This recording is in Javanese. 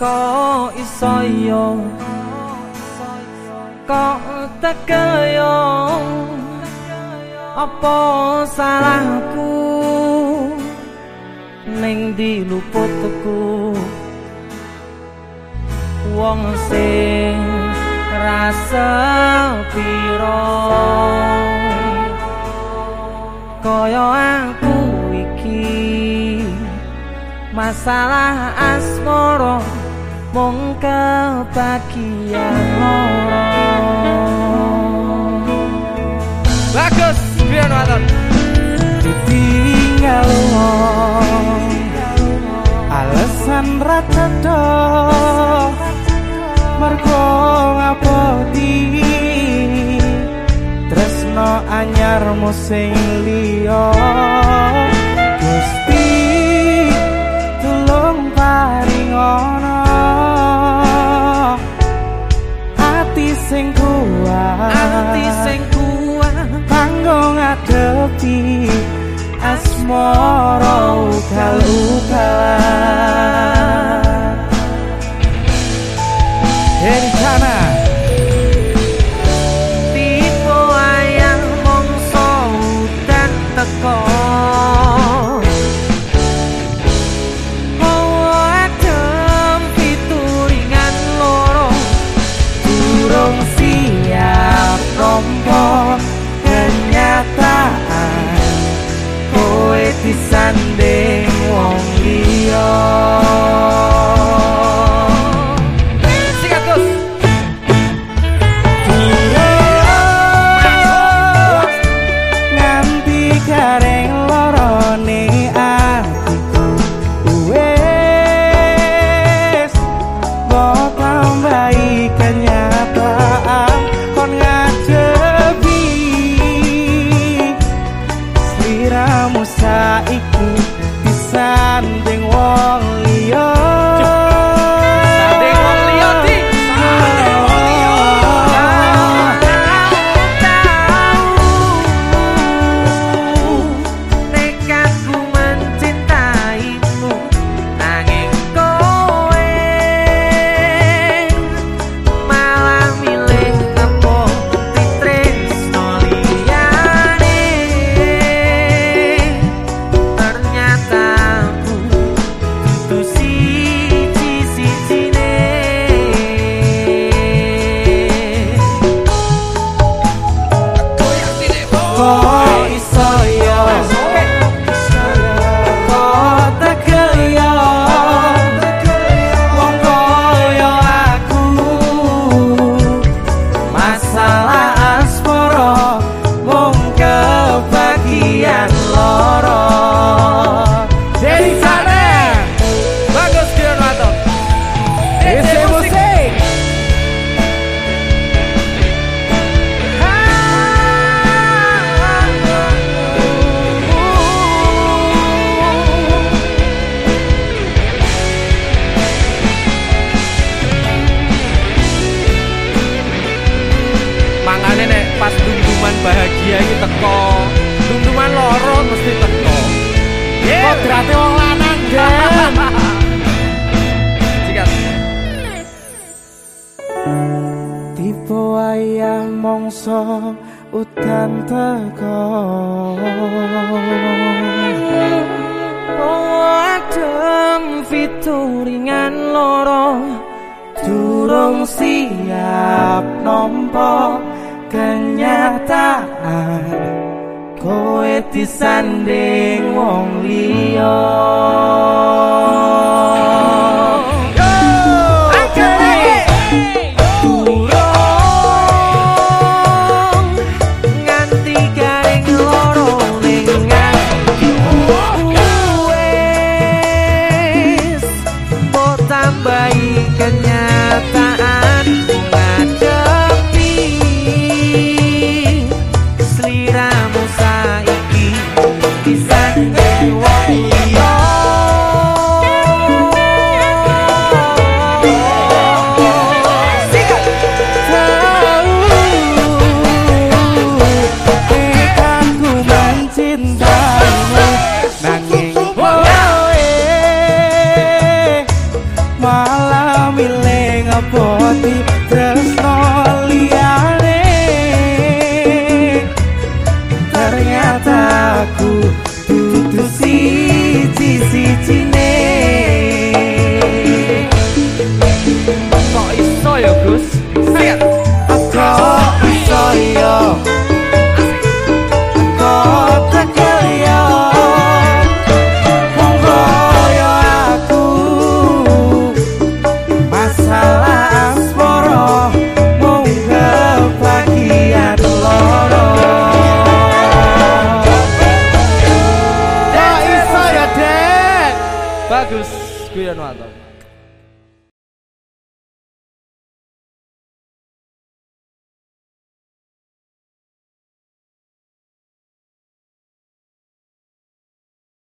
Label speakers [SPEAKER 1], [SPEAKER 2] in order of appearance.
[SPEAKER 1] kok iso yo kok tekel yo apa salahku ning diluputku wong sing rasa piro kaya aku iki masalah asmara mung kebagian bagus biar waton
[SPEAKER 2] ditinggal alasan rata mergo ngapoti tresno anyar musing liya kodrate wong lanang den
[SPEAKER 1] Sikat.
[SPEAKER 2] Tipe wayah mongso udan teko
[SPEAKER 1] adem fituringan loro
[SPEAKER 2] Durung siap nompo kenyataan Kowe disanding wong liya